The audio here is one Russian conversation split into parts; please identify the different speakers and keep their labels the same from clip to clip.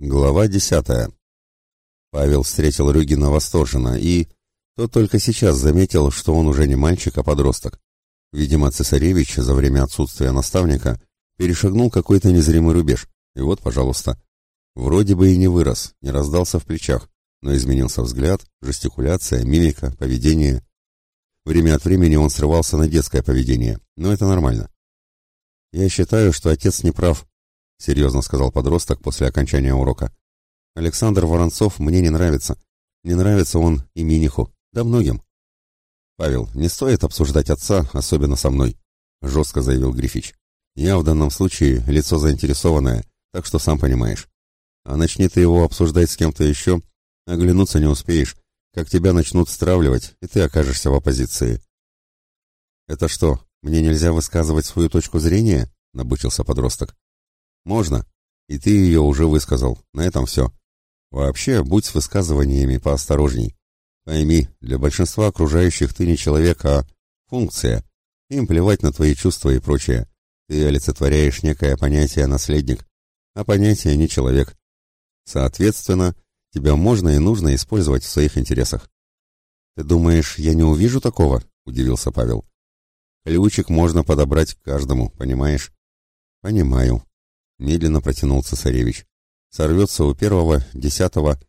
Speaker 1: Глава десятая. Павел встретил Рюгина восторженно и... Тот только сейчас заметил, что он уже не мальчик, а подросток. Видимо, цесаревич за время отсутствия наставника перешагнул какой-то незримый рубеж. И вот, пожалуйста. Вроде бы и не вырос, не раздался в плечах, но изменился взгляд, жестикуляция, мимика, поведение. Время от времени он срывался на детское поведение, но это нормально. «Я считаю, что отец не прав», — серьезно сказал подросток после окончания урока. «Александр Воронцов мне не нравится. Не нравится он и Миниху, да многим». «Павел, не стоит обсуждать отца, особенно со мной», — жестко заявил Грифич. «Я в данном случае лицо заинтересованное, так что сам понимаешь. А начни ты его обсуждать с кем-то еще, оглянуться не успеешь, как тебя начнут стравливать, и ты окажешься в оппозиции». «Это что, мне нельзя высказывать свою точку зрения?» — набычился подросток. Можно. И ты ее уже высказал. На этом все. Вообще, будь с высказываниями поосторожней. Пойми, для большинства окружающих ты не человек, а функция. Им плевать на твои чувства и прочее. Ты олицетворяешь некое понятие «наследник», а понятие «не человек». Соответственно, тебя можно и нужно использовать в своих интересах. «Ты думаешь, я не увижу такого?» — удивился Павел. «Ключик можно подобрать каждому, понимаешь?» «Понимаю», Медленно протянул цесаревич. Сорвется у первого, десятого,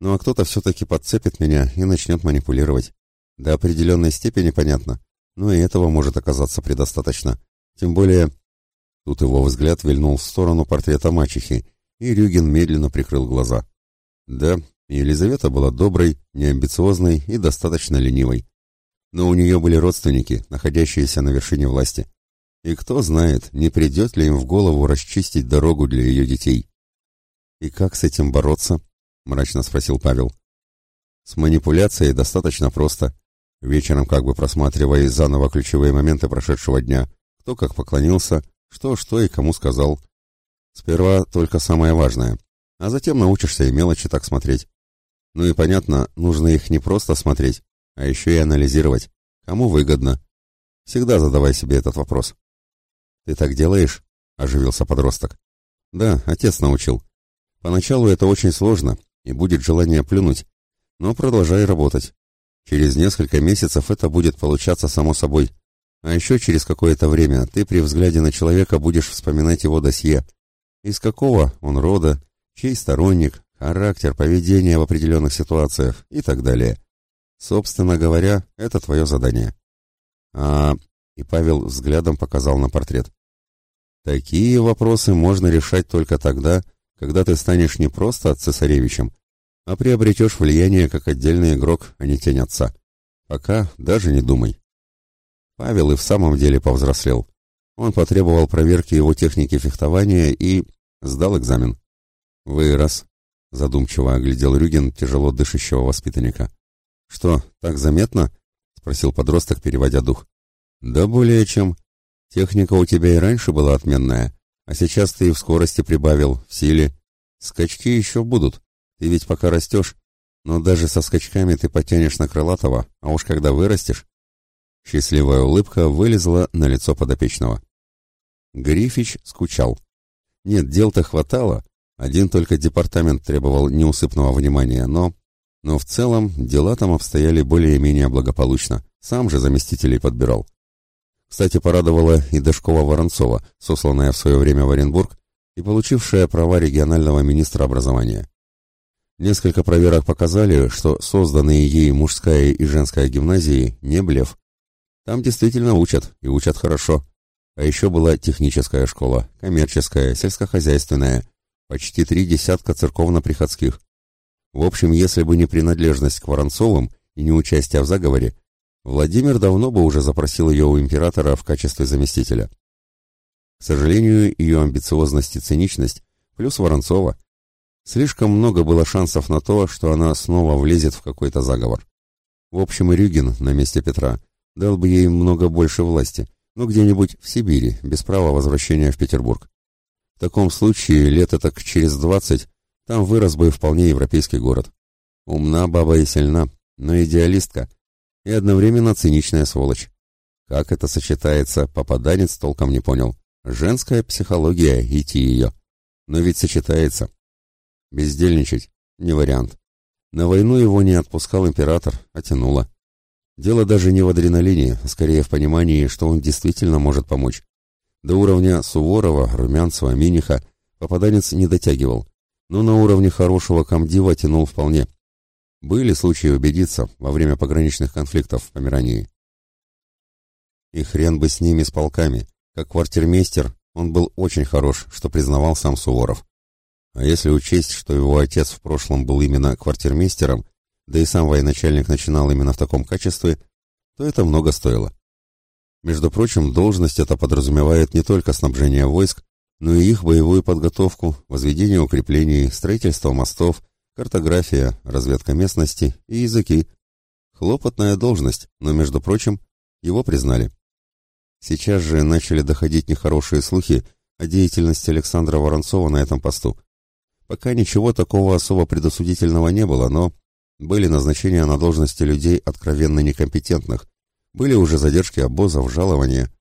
Speaker 1: ну а кто-то все-таки подцепит меня и начнет манипулировать. До определенной степени понятно, но и этого может оказаться предостаточно. Тем более... Тут его взгляд вильнул в сторону портрета мачехи, и Рюгин медленно прикрыл глаза. Да, Елизавета была доброй, неамбициозной и достаточно ленивой. Но у нее были родственники, находящиеся на вершине власти. И кто знает, не придет ли им в голову расчистить дорогу для ее детей. «И как с этим бороться?» — мрачно спросил Павел. «С манипуляцией достаточно просто. Вечером как бы просматривая заново ключевые моменты прошедшего дня, кто как поклонился, что, что и кому сказал. Сперва только самое важное, а затем научишься и мелочи так смотреть. Ну и понятно, нужно их не просто смотреть, а еще и анализировать, кому выгодно. Всегда задавай себе этот вопрос. «Ты так делаешь?» — оживился подросток. «Да, отец научил. Поначалу это очень сложно, и будет желание плюнуть, но продолжай работать. Через несколько месяцев это будет получаться само собой. А еще через какое-то время ты при взгляде на человека будешь вспоминать его досье. Из какого он рода, чей сторонник, характер, поведение в определенных ситуациях и так далее. Собственно говоря, это твое задание. А и Павел взглядом показал на портрет. Такие вопросы можно решать только тогда, когда ты станешь не просто цесаревичем, а приобретешь влияние как отдельный игрок, а не тень отца. Пока даже не думай. Павел и в самом деле повзрослел. Он потребовал проверки его техники фехтования и сдал экзамен. «Вырос», — задумчиво оглядел Рюгин тяжело дышащего воспитанника. «Что, так заметно?» — спросил подросток, переводя дух. «Да более чем. Техника у тебя и раньше была отменная, а сейчас ты и в скорости прибавил, в силе. Скачки еще будут. Ты ведь пока растешь, но даже со скачками ты потянешь на крылатого, а уж когда вырастешь...» Счастливая улыбка вылезла на лицо подопечного. Грифич скучал. Нет, дел-то хватало, один только департамент требовал неусыпного внимания, но... Но в целом дела там обстояли более-менее благополучно. Сам же заместителей подбирал. Кстати, порадовала и Дашкова Воронцова, сосланная в свое время в Оренбург и получившая права регионального министра образования. Несколько проверок показали, что созданные ей мужская и женская гимназии не блеф. Там действительно учат, и учат хорошо. А еще была техническая школа, коммерческая, сельскохозяйственная, почти три десятка церковно-приходских. В общем, если бы не принадлежность к Воронцовым и не участие в заговоре, Владимир давно бы уже запросил ее у императора в качестве заместителя. К сожалению, ее амбициозность и циничность, плюс Воронцова. Слишком много было шансов на то, что она снова влезет в какой-то заговор. В общем, Рюгин на месте Петра дал бы ей много больше власти, но где-нибудь в Сибири, без права возвращения в Петербург. В таком случае, лет так через двадцать, там вырос бы вполне европейский город. Умна баба и сильна, но идеалистка — и одновременно циничная сволочь. Как это сочетается, попаданец толком не понял. Женская психология, идти ее. Но ведь сочетается. Бездельничать – не вариант. На войну его не отпускал император, а тянуло. Дело даже не в адреналине, а скорее в понимании, что он действительно может помочь. До уровня Суворова, Румянцева, Миниха попаданец не дотягивал, но на уровне хорошего комдива тянул вполне. Были случаи убедиться во время пограничных конфликтов в Померании. И хрен бы с ними, с полками. Как квартирмейстер он был очень хорош, что признавал сам Суворов. А если учесть, что его отец в прошлом был именно квартирмейстером, да и сам военачальник начинал именно в таком качестве, то это много стоило. Между прочим, должность эта подразумевает не только снабжение войск, но и их боевую подготовку, возведение укреплений, строительство мостов, картография, разведка местности и языки. Хлопотная должность, но, между прочим, его признали. Сейчас же начали доходить нехорошие слухи о деятельности Александра Воронцова на этом посту. Пока ничего такого особо предосудительного не было, но были назначения на должности людей откровенно некомпетентных, были уже задержки обозов, жалования.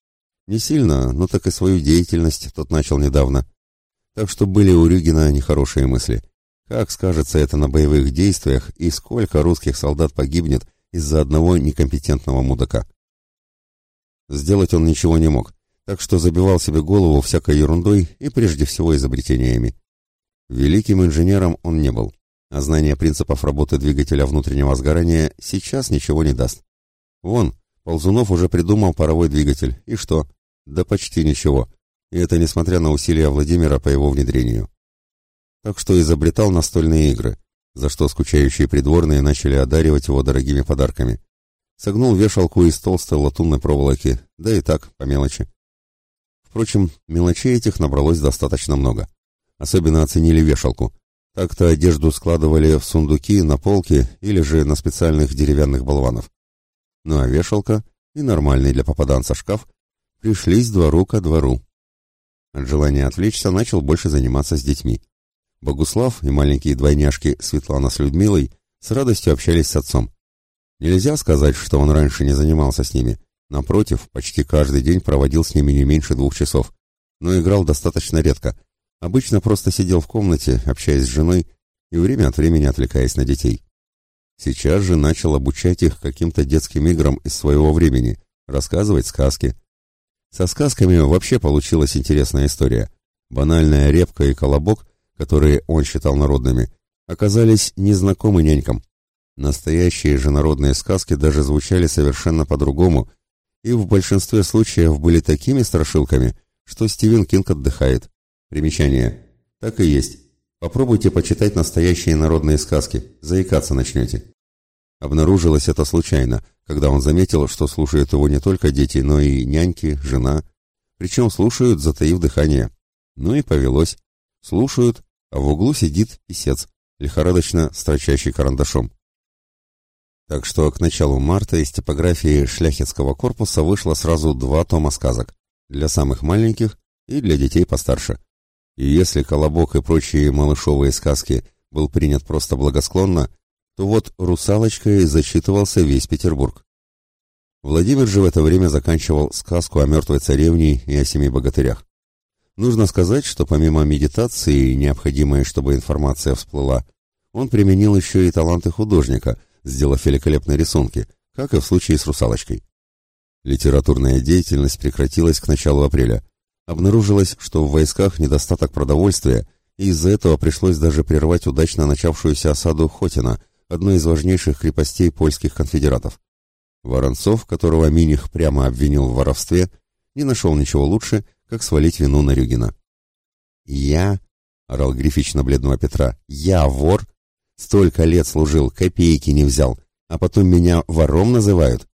Speaker 1: Не сильно, но так и свою деятельность тот начал недавно. Так что были у Рюгина нехорошие мысли. Как скажется это на боевых действиях и сколько русских солдат погибнет из-за одного некомпетентного мудака? Сделать он ничего не мог, так что забивал себе голову всякой ерундой и прежде всего изобретениями. Великим инженером он не был, а знание принципов работы двигателя внутреннего сгорания сейчас ничего не даст. Вон, Ползунов уже придумал паровой двигатель, и что? Да почти ничего, и это несмотря на усилия Владимира по его внедрению. Так что изобретал настольные игры, за что скучающие придворные начали одаривать его дорогими подарками. Согнул вешалку из толстой латунной проволоки, да и так, по мелочи. Впрочем, мелочей этих набралось достаточно много. Особенно оценили вешалку. Так-то одежду складывали в сундуки, на полке или же на специальных деревянных болванов. Ну а вешалка и нормальный для попаданца шкаф пришлись двору ко двору. От желания отвлечься начал больше заниматься с детьми. Богуслав и маленькие двойняшки Светлана с Людмилой с радостью общались с отцом. Нельзя сказать, что он раньше не занимался с ними. Напротив, почти каждый день проводил с ними не меньше двух часов. Но играл достаточно редко. Обычно просто сидел в комнате, общаясь с женой и время от времени отвлекаясь на детей. Сейчас же начал обучать их каким-то детским играм из своего времени, рассказывать сказки. Со сказками вообще получилась интересная история. Банальная репка и колобок, которые он считал народными, оказались незнакомы нянькам. Настоящие же народные сказки даже звучали совершенно по-другому, и в большинстве случаев были такими страшилками, что Стивен Кинг отдыхает. Примечание. Так и есть. Попробуйте почитать настоящие народные сказки, заикаться начнете. Обнаружилось это случайно, когда он заметил, что слушают его не только дети, но и няньки, жена, причем слушают, затаив дыхание. Ну и повелось. Слушают, а в углу сидит писец, лихорадочно строчащий карандашом. Так что к началу марта из типографии шляхетского корпуса вышло сразу два тома сказок для самых маленьких и для детей постарше. И если «Колобок» и прочие малышовые сказки был принят просто благосклонно, то вот «Русалочкой» зачитывался весь Петербург. Владимир же в это время заканчивал сказку о мертвой царевне и о семи богатырях. Нужно сказать, что помимо медитации, необходимой, чтобы информация всплыла, он применил еще и таланты художника – сделав великолепные рисунки, как и в случае с «Русалочкой». Литературная деятельность прекратилась к началу апреля. Обнаружилось, что в войсках недостаток продовольствия, и из-за этого пришлось даже прервать удачно начавшуюся осаду Хотина, одной из важнейших крепостей польских конфедератов. Воронцов, которого Миних прямо обвинил в воровстве, не нашел ничего лучше, как свалить вину на Рюгина. «Я», — орал Грифич на бледного Петра, — «я вор, Столько лет служил, копейки не взял, а потом меня вором называют.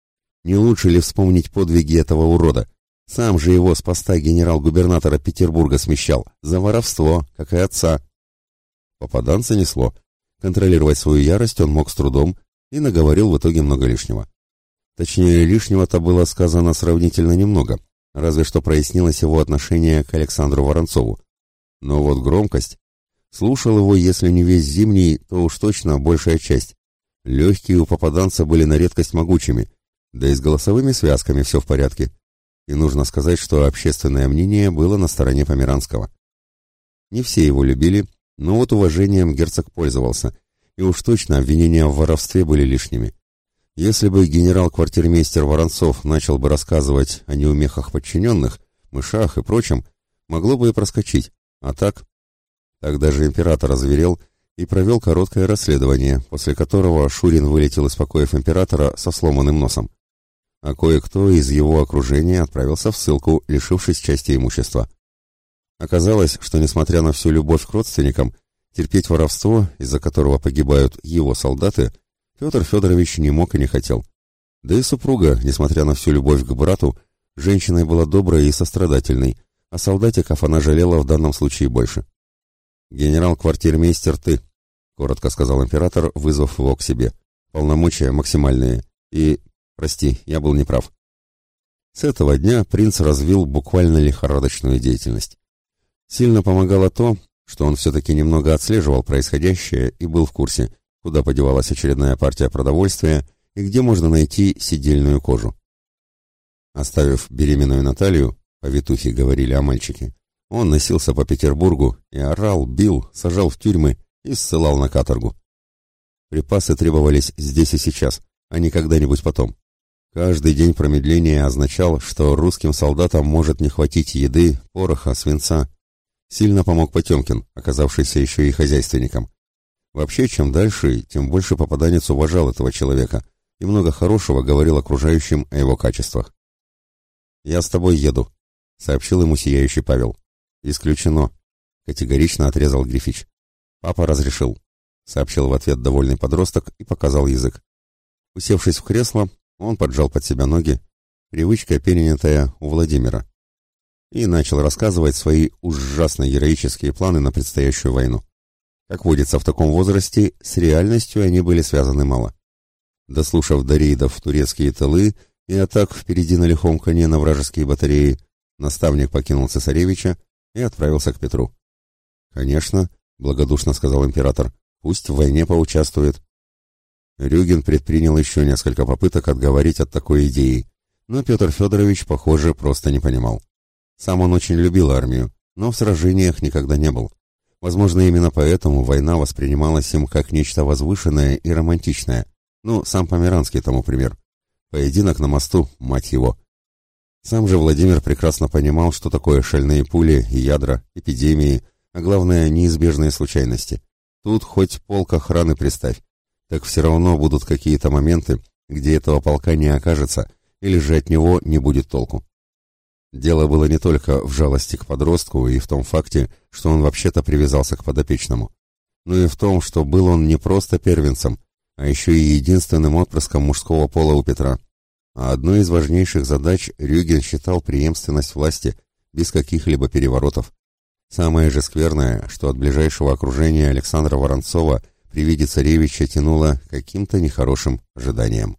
Speaker 1: Не лучше ли вспомнить подвиги этого урода? Сам же его с поста генерал-губернатора Петербурга смещал. За воровство, как и отца. Попаданца несло. Контролировать свою ярость он мог с трудом и наговорил в итоге много лишнего. Точнее, лишнего-то было сказано сравнительно немного, разве что прояснилось его отношение к Александру Воронцову. Но вот громкость Слушал его, если не весь зимний, то уж точно большая часть. Легкие у попаданца были на редкость могучими, да и с голосовыми связками все в порядке. И нужно сказать, что общественное мнение было на стороне Померанского. Не все его любили, Но вот уважением герцог пользовался, и уж точно обвинения в воровстве были лишними. Если бы генерал-квартирмейстер Воронцов начал бы рассказывать о неумехах подчиненных, мышах и прочем, могло бы и проскочить. А так? Тогда же император озверел и провел короткое расследование, после которого Шурин вылетел из покоев императора со сломанным носом. А кое-кто из его окружения отправился в ссылку, лишившись части имущества. Оказалось, что несмотря на всю любовь к родственникам, терпеть воровство, из-за которого погибают его солдаты, Петр Федорович не мог и не хотел. Да и супруга, несмотря на всю любовь к брату, женщиной была доброй и сострадательной, а солдатиков она жалела в данном случае больше. «Генерал-квартирмейстер ты», — коротко сказал император, вызвав его к себе. «Полномочия максимальные. И, прости, я был неправ». С этого дня принц развил буквально лихорадочную деятельность. Сильно помогало то, что он все-таки немного отслеживал происходящее и был в курсе, куда подевалась очередная партия продовольствия и где можно найти сидельную кожу. Оставив беременную Наталью, повитухи говорили о мальчике, он носился по Петербургу и орал, бил, сажал в тюрьмы и ссылал на каторгу. Припасы требовались здесь и сейчас, а не когда-нибудь потом. Каждый день промедления означал, что русским солдатам может не хватить еды, пороха, свинца. Сильно помог Потемкин, оказавшийся еще и хозяйственником. Вообще, чем дальше, тем больше попаданец уважал этого человека и много хорошего говорил окружающим о его качествах. «Я с тобой еду», — сообщил ему сияющий Павел. «Исключено», — категорично отрезал Грифич. «Папа разрешил», — сообщил в ответ довольный подросток и показал язык. Усевшись в кресло, он поджал под себя ноги, привычка, перенятая у Владимира, и начал рассказывать свои ужасно героические планы на предстоящую войну. Как водится в таком возрасте, с реальностью они были связаны мало. Дослушав до рейдов турецкие тылы и атак впереди на лихом коне на вражеские батареи, наставник покинул цесаревича и отправился к Петру. «Конечно», — благодушно сказал император, — «пусть в войне поучаствует». Рюгин предпринял еще несколько попыток отговорить от такой идеи, но Петр Федорович, похоже, просто не понимал. Сам он очень любил армию, но в сражениях никогда не был. Возможно, именно поэтому война воспринималась им как нечто возвышенное и романтичное. Ну, сам Померанский тому пример. Поединок на мосту, мать его. Сам же Владимир прекрасно понимал, что такое шальные пули ядра, эпидемии, а главное, неизбежные случайности. Тут хоть полк охраны приставь, так все равно будут какие-то моменты, где этого полка не окажется, или же от него не будет толку. Дело было не только в жалости к подростку и в том факте, что он вообще-то привязался к подопечному, но и в том, что был он не просто первенцем, а еще и единственным отпрыском мужского пола у Петра. А одной из важнейших задач Рюген считал преемственность власти без каких-либо переворотов. Самое же скверное, что от ближайшего окружения Александра Воронцова при виде царевича тянуло каким-то нехорошим ожиданием.